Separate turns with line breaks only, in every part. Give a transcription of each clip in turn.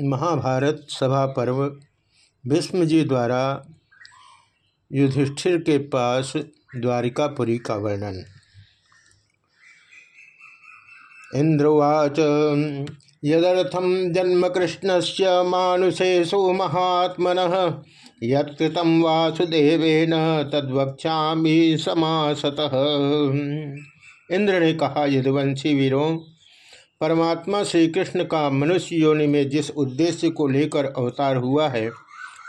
महाभारत सभा पर्व भीष्मजी द्वारा युधिष्ठिर के पास द्वारिकापुरी का वर्णन। इंद्रवाच यदर्थम जन्म कृष्ण से मानुषेशु महात्मन यत्कृतम वासुदेवेन तद्वक्षा समासतः। इंद्र ने कहा, यदुवंशी वीरों परमात्मा श्री कृष्ण का मनुष्य योनि में जिस उद्देश्य को लेकर अवतार हुआ है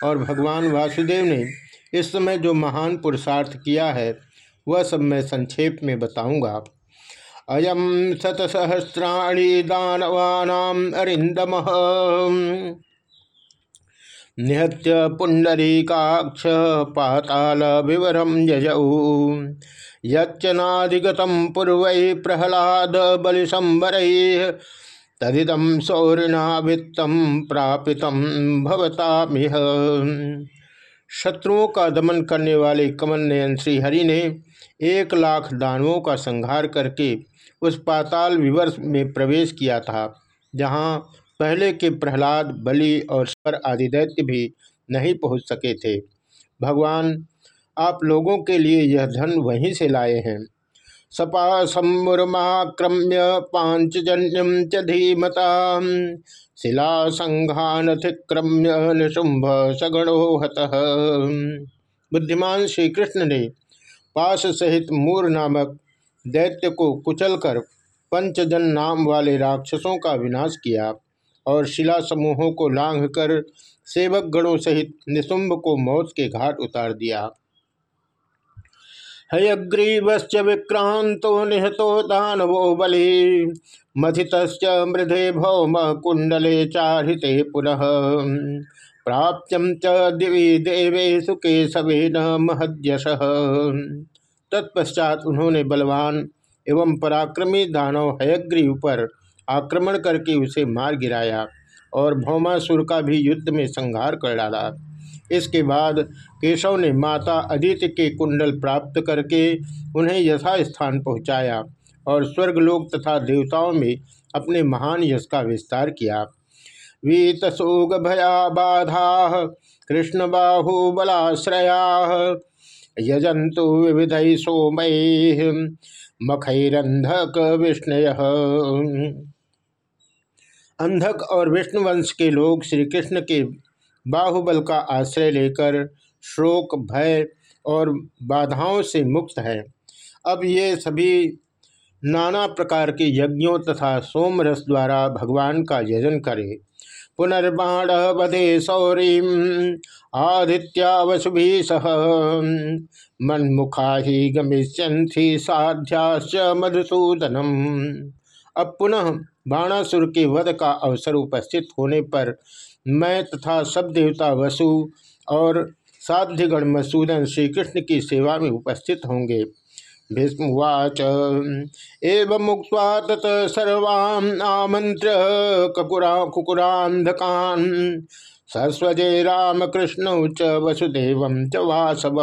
और भगवान वासुदेव ने इस समय जो महान पुरुषार्थ किया है, वह सब मैं संक्षेप में बताऊँगा। अयम शतसहस्राणी दानवानाम अरिंदम निहत्य पुंडरी पुंडरीकाक्ष पाताल विवरम यजऊ यच्चनाधिगत पूर्व प्रहलाद बलिशंबर तदिदम सौरिणाभित्तम प्रापित भवतामिह। शत्रुओं का दमन करने वाले कमल नयन श्रीहरि ने एक लाख दानवों का संहार करके उस पाताल विवर्ष में प्रवेश किया था, जहाँ पहले के प्रहलाद, बलि और स्वर आदि दैत्य भी नहीं पहुँच सके थे। भगवान आप लोगों के लिए यह धन वहीं से लाए हैं। सपा सम्मुरमाक्रम्य पांचजन्यम च धीमता। शिला संघानतिक्रम्य निशुंभ सगणो हत। बुद्धिमान श्री कृष्ण ने पास सहित मूर नामक दैत्य को कुचलकर पंचजन नाम वाले राक्षसों का विनाश किया और शिला समूहों को लांघ कर सेवक गणों सहित निशुंभ को मौत के घाट उतार दिया। हयग्रीवश्च विक्रांतो निहतो दानवो बलि। मथित मृधे भौम कुंडले चारिते पुनः। प्राप्यम च दिवी दिवि देवेशु केशवेन महद्यश। तत्पश्चात उन्होंने बलवान एवं पराक्रमी दानव हयग्रीव पर आक्रमण करके उसे मार गिराया और भौमासुर का भी युद्ध में संहार कर डाला। इसके बाद केशव ने माता अदिति के कुंडल प्राप्त करके उन्हें यथास्थान पहुँचाया और स्वर्गलोक तथा देवताओं में अपने महान यश का विस्तार किया। वीतसोग भया बाधा कृष्ण बाहुबलाश्रया यजंतु विविध सोमय मखैरंधक विष्णय। अंधक और विष्णुवंश के लोग श्री कृष्ण के बाहुबल का आश्रय लेकर शोक, भय और बाधाओं से मुक्त है। अब ये सभी नाना प्रकार के यज्ञों तथा सोमरस द्वारा भगवान का यजन करे। पुनर्बाण वधे सौरी आदित्या वसुभी सह। मनमुखा ही गमिष्यंथी साध्याश्च मधुसूदनम। अब पुनः बाणासुर के वध का अवसर उपस्थित होने पर मैं तथा सब देवता वसु और साध्यगण मसूदन श्री कृष्ण की सेवा में उपस्थित होंगे। भीष्मवाच। एवं मुक्त तत सर्वान् आमंत्र ककुरा कुकुरांधकान सस्वजे रामकृष्ण च वसुदेव च वासव।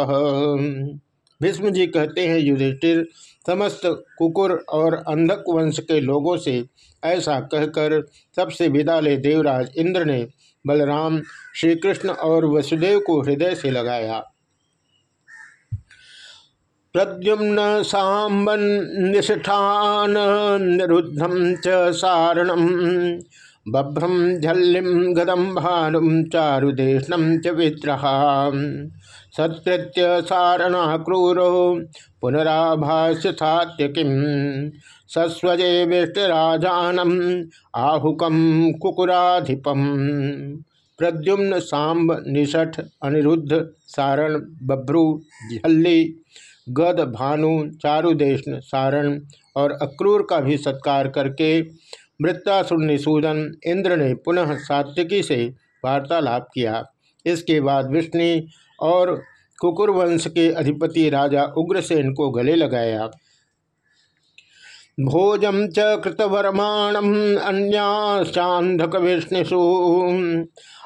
भीष्म जी कहते हैं, युधिष्ठिर, समस्त कुकुर और अंधक वंश के लोगों से ऐसा कहकर सबसे विदा ले देवराज इंद्र ने बलराम श्री कृष्ण और वसुदेव को हृदय से लगाया। प्रद्युम्न सांबन निष्ठान निरुद्धम च सारणम बभ्रम झल्लिम गदम भानुम चारुदेशनम च विद्रहा। सत्कृत्य सारणा क्रूरो पुनराभाष्य किम? सस्वजे विष्टराजानम आहुकम कुकुराधिपम प्रद्युम्न सांब निषठ अनिरुद्ध सारण बभ्रु झल्ली गद भानु चारुदेशन सारण और अक्रूर का भी सत्कार करके मृत्यासुर निषूदन इंद्र ने पुनः सात्विकी से वार्तालाप किया। इसके बाद विष्णु और कुकुर वंश के अधिपति राजा उग्रसेन को गले लगाया। भोजम च कृतवर्माणम अन्याश्चांधक विष्णुषु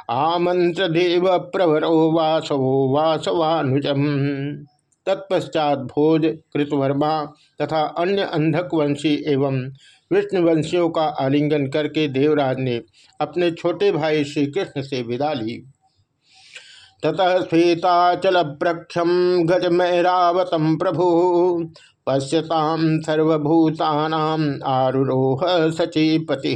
आमंत्र देव प्रवरो वासवो वासवानुजम। तत्पश्चात भोज कृतवर्मा तथा अन्य अंधक वंशी एवं विष्णुवंशियों का आलिंगन करके देवराज ने अपने छोटे भाई श्री कृष्ण से विदा ली। ततः स्फीताचल प्रख्यम गज मैरावतम प्रभु। पश्यताम सर्वभूतानाम आरुरोह सचीपति।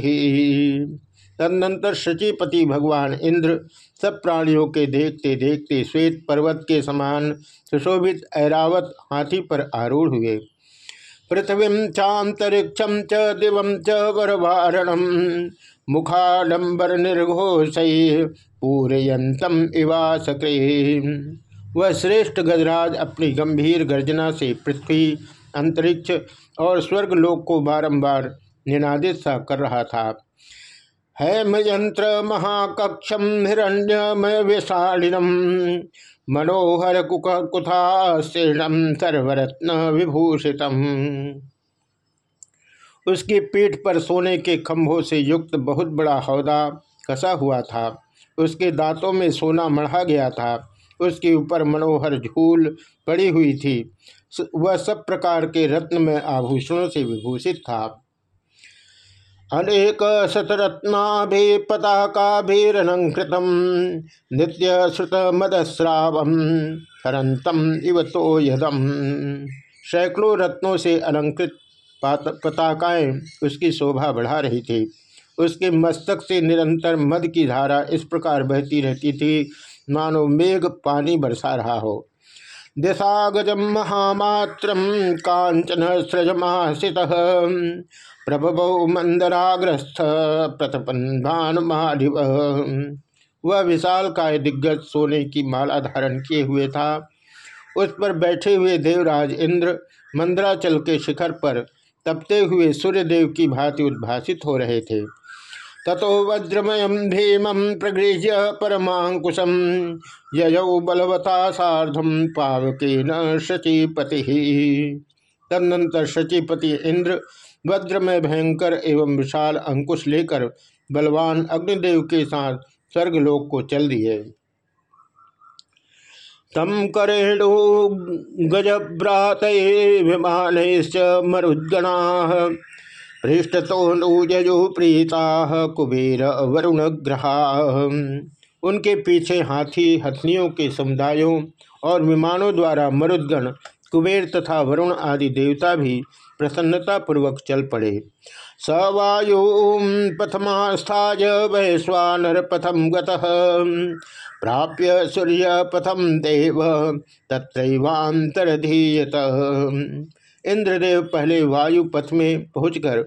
तदनंतर शचीपति भगवान इंद्र सब प्राणियों के देखते देखते श्वेत पर्वत के समान सुशोभित ऐरावत हाथी पर आरूढ़ हुए। पृथ्वी चातरिक्षम च दिव च वरवारणम मुखाडंबर निर्घोष पूरयंतम इवासक्रे। वह श्रेष्ठ गजराज अपनी गंभीर गर्जना से पृथ्वी अंतरिक्ष और स्वर्ग स्वर्गलोक को बारंबार निनादित सा कर रहा था। हैमयंत्र महाकक्षम हिरण्यमय विशालिनम मनोहर कुथाशीर्णम सर्वरत्न विभूषितम। उसकी पीठ पर सोने के खंभों से युक्त बहुत बड़ा हौदा कसा हुआ था। उसके दांतों में सोना मढ़ा गया था। उसके ऊपर मनोहर झूल पड़ी हुई थी। वह सब प्रकार के रत्न में आभूषणों से विभूषित था। अनेक शतरत्नाभि पताकाभिरलंकृतम नित्य श्रुत मदस्राव हरंतम इव तो यदम। सैकड़ों रत्नों से अलंकृत पताकाएँ उसकी शोभा बढ़ा रही थी। उसके मस्तक से निरंतर मद की धारा इस प्रकार बहती रहती थी, मानो मेघ पानी बरसा रहा हो। दिशागजम महामात्र कांचन सृजमासित प्रभव मंदराग्रस्थ प्रतपन भानुमाधिव वह विशाल काय दिग्गज सोने की माला धारण किए हुए था। उस पर बैठे हुए देवराज इंद्र मंदराचल के शिखर पर तपते हुए सूर्यदेव की भांति उद्भासित हो रहे थे। ततो वज्रमय भीम प्रगृह्य परमाकुशम ययौ बलवता साधम पावके न शचीपति। तदनंतर शचीपति इंद्र वज्र में भयंकर एवं विशाल अंकुश लेकर बलवान अग्निदेव के साथ स्वर्गलोक को चल दिए। तम करेणु गजभ्रात विमान मरुद्गणा। पृष्ठतो प्रीता कुबेर वरुण ग्रहा उनके पीछे हाथी, हथनियों के समुदायों और विमानों द्वारा मरुदगण, कुबेर तथा वरुण आदि देवता भी प्रसन्नता पूर्वक चल पड़े। स वायु पथमास्थाय वैश्वानर पथम गाप्य सूर्य पथम देव तत्रैवांतरधीयत इंद्रदेव पहले वायु पथ में पहुंचकर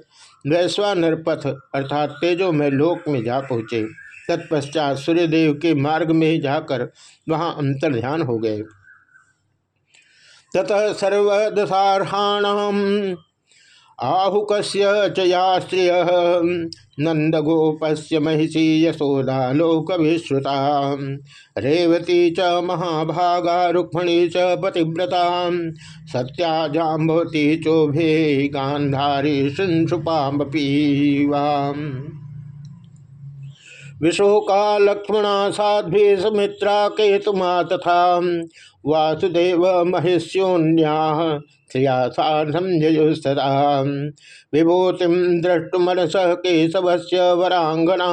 वैश्वानर पथ अर्थात तेजो में लोक में जा पहुँचे। तत्पश्चात सूर्यदेव के मार्ग में जाकर वहाँ अंतर ध्यान हो गए। ततः सर्वदशारहाण आहुक च स्त्रिय नंदगोपस्य महिषी यशोदा लोक विश्रुता रेवती च महाभागा, रुक्मणी च पतिव्रता सत्या जाम्भवती चोभे गांधारी शिंशुपापी विशोका लक्ष्मणा साध्वी सुमित्रा केतुमा तथा वासुदेव महेश्योन्या श्रिया साधम जयुस्तदा विभूतिम द्रष्टुमनस केशवस्य वरांगना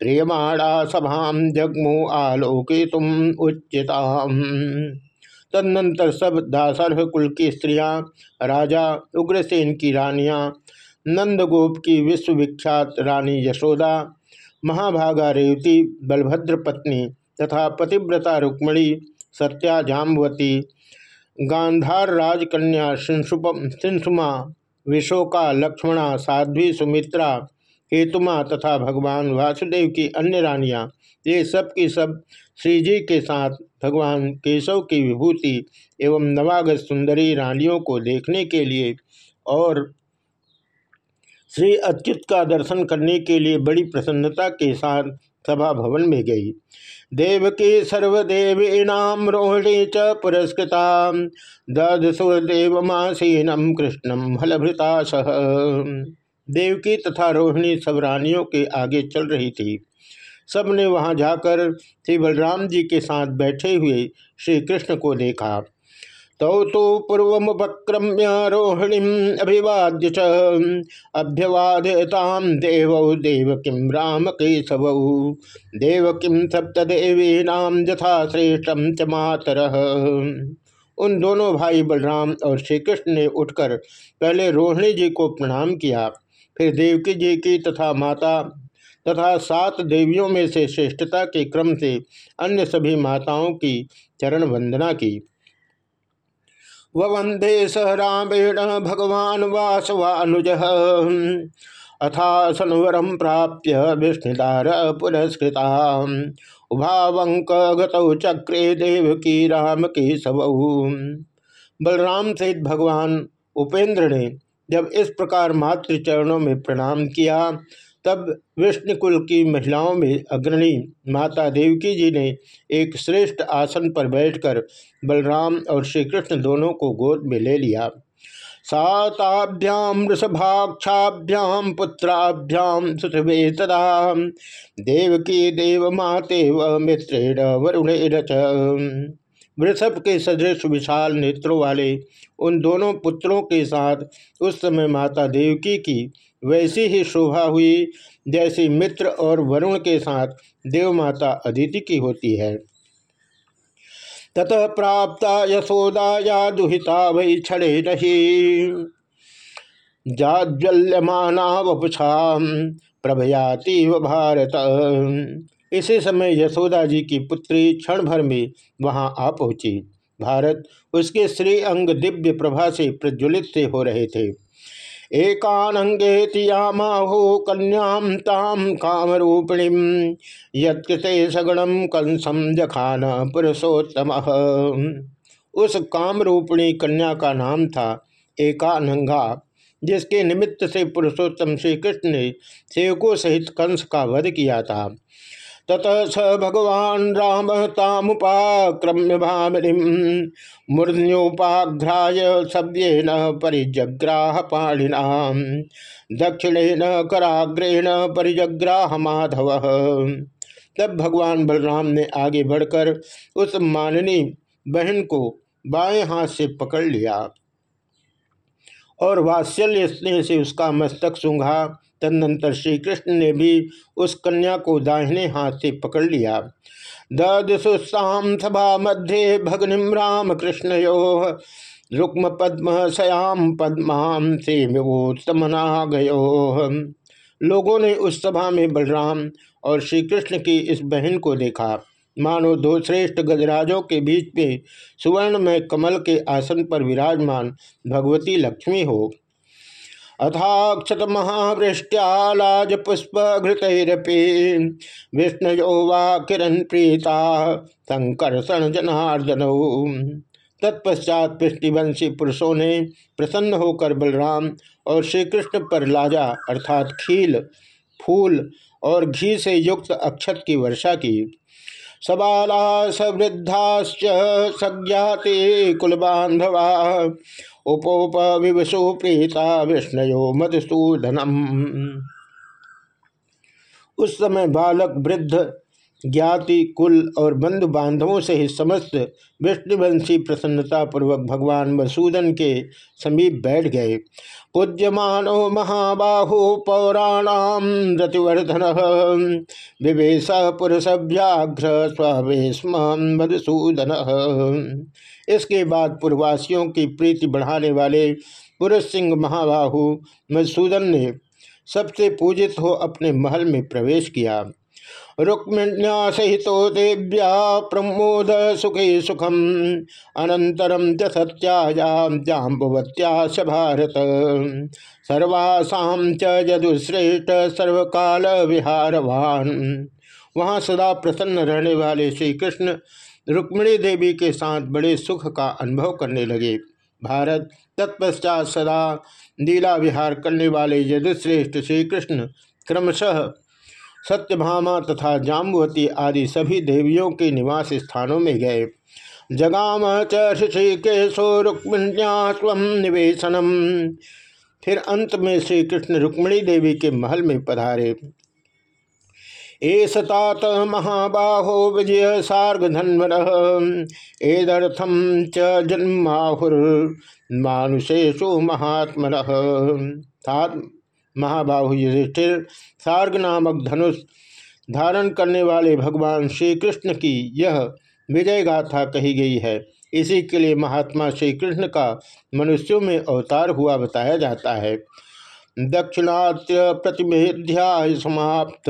प्रियमाणा सभाम जगमु आलोके उचिता तदनंतर सब दासरह कुल की स्त्रियाँ, राजा, उग्रसेन की रानियाँ, नंदगोप की विश्वविख्यात रानी यशोदा महाभागा रेवती बलभद्र पत्नी तथा पतिव्रता रुक्मणी सत्या जाम्बवती गांधार राजकन्या सिंसुमा, विशोका, लक्ष्मणा, साध्वी, सुमित्रा हेतुमा तथा भगवान वासुदेव की अन्य रानियाँ। ये सब की सब श्री जी के साथ भगवान केशव की विभूति एवं नवागत सुंदरी रानियों को देखने के लिए और श्री अच्युत का दर्शन करने के लिए बड़ी प्रसन्नता के साथ सभा भवन में गई। देवकी सर्वदेवीनाम रोहिणी च पुरस्कृता दधसुरदेवमासीनम कृष्णम हलभृता सह देवकी तथा रोहिणी सब रानियों के आगे चल रही थी। सबने वहाँ जाकर श्री बलराम जी के साथ बैठे हुए श्री कृष्ण को देखा। तौ तो पूर्व पूर्वमुपक्रम्य रोहिणी अभिवाद्य च। देव देव किम राम केशव। देव किम सप्तदेवीनाम यथा च मातर। उन दोनों भाई बलराम और श्री कृष्ण ने उठकर पहले रोहिणी जी को प्रणाम किया, फिर देवकी जी की तथा माता तथा सात देवियों में से श्रेष्ठता के क्रम से अन्य सभी माताओं की चरण वंदना की। वंदे स रामेण भगवान वासवानुज। अथा सनुवरम प्राप्य विष्णुदार पुरस्कृता उभावंक गतौ चक्रे देव की राम के सब बलराम सहित भगवान उपेंद्र ने जब इस प्रकार मातृ चरणों में प्रणाम किया तब विष्णुकुल की महिलाओं में अग्रणी माता देवकी जी ने एक श्रेष्ठ आसन पर बैठकर बलराम और श्री कृष्ण दोनों को गोद में ले लिया। साताभ्याम वृषभाक्षाभ्याम पुत्राभ्याम देवकी देव मातेव मित्रेण वरुणेर वृषभ के सदृश विशाल नेत्रों वाले उन दोनों पुत्रों के साथ उस समय माता देवकी की वैसी ही शोभा हुई। जैसी मित्र और वरुण के साथ देवमाता अदिति की होती है। ततः प्राप्ता यशोदा या दुहिता वही छड़े रही। जाज्वल्यमाना वपुषा प्रभयाती व भारत। इसी समय यशोदा जी की पुत्री क्षण भर में वहाँ आ पहुँची। भारत उसके श्री अंग दिव्य प्रभा से प्रज्वलित से हो रहे थे। एकानंगेतियामाहो कन्याम ताम कामरूपिणी, यत्कृते सगणम कंसम जखान पुरुषोत्तम। उस कामरूपिणी कन्या का नाम था एकानंगा, जिसके निमित्त से पुरुषोत्तम श्री कृष्ण ने सेवकों सहित कंस का वध किया था। ततः स भगवान राम तामुपाक्रम्य भामिनी मूर्धन्योपाघ्राय सव्येन परिजग्राह पाणिना दक्षिणेन कराग्रेण परिजग्राह माधव तब भगवान बलराम ने आगे बढ़कर उस माननी बहन को बाएँ हाथ से पकड़ लिया और वात्सल्य स्नेह से उसका मस्तक सूंघा तदनंतर श्री कृष्ण ने भी उस कन्या को दाहिने हाथ से पकड़ लिया। ददसुस्ताम सभा मध्य भगनिम राम कृष्ण यो रुक्म पद्म सयाम पद्माम से गयो लोगों ने उस सभा में बलराम और श्री कृष्ण की इस बहन को देखा। मानो दो श्रेष्ठ गजराजों के बीच में सुवर्ण में कमल के आसन पर विराजमान भगवती लक्ष्मी हो। अथाक्षत महावृष्ट्यालाज पुष्प घृतरपी विष्णु वा किरण प्रीता संकर्षण जनार्दन तत्पश्चात पृष्टिवंशी पुरुषों ने प्रसन्न होकर बलराम और श्री कृष्ण पर लाजा, अर्थात खील, फूल और घी से युक्त अक्षत की वर्षा की। सबाला सवृद्धाश्च सज्ञाते कुलबांधवा उपोप विवशो प्रीता विष्णयो मधुसूदनम। उस समय बालक वृद्ध ज्ञाति, कुल और बंधु बांधवों से ही समस्त विष्णुवंशी प्रसन्नतापूर्वक भगवान मसूदन के समीप बैठ गए। पूज्यमानो महाबाहु पौराणाम रतिवर्धन विवेश पुरुष व्याघ्र स्वेश्म मधुसूदन इसके बाद पूर्ववासियों की प्रीति बढ़ाने वाले पुरुष सिंह महाबाहु मधुसूदन ने सबसे पूजित हो अपने महल में प्रवेश किया। रुक्मिण्या सहित देव्या प्रमोद सुखे सुखम अनंतरम च सत्यायाम जाम्बवत्या भारत सर्वासा च यदुश्रेष्ठ सर्वकाल विहारवान वहाँ सदा प्रसन्न रहने वाले श्री कृष्ण रुक्मिणी देवी के साथ बड़े सुख का अनुभव करने लगे। भारत तत्पश्चात सदा लीला विहार करने वाले यदुश्रेष्ठ श्री कृष्ण क्रमशः सत्यभामा तथा जाम्बवती आदि सभी देवियों के निवास स्थानों में गए। जगाम चेशो रुक्मिण्या स्व निवेशनम। फिर अंत में श्री कृष्ण रुक्मिणी देवी के महल में पधारे। एस तात महाबाहो विजय सार्गधन्वर। एदर्थम च जन्माहुर्मानुषेशु महात्म महाबाहु युधिष्ठिर, सार्ग नामक धनुष धारण करने वाले भगवान श्री कृष्ण की यह विजय गाथा कही गई है। इसी के लिए महात्मा श्री कृष्ण का मनुष्यों में अवतार हुआ बताया जाता है। दक्षिणात्य प्रतिमेध्याय समाप्त।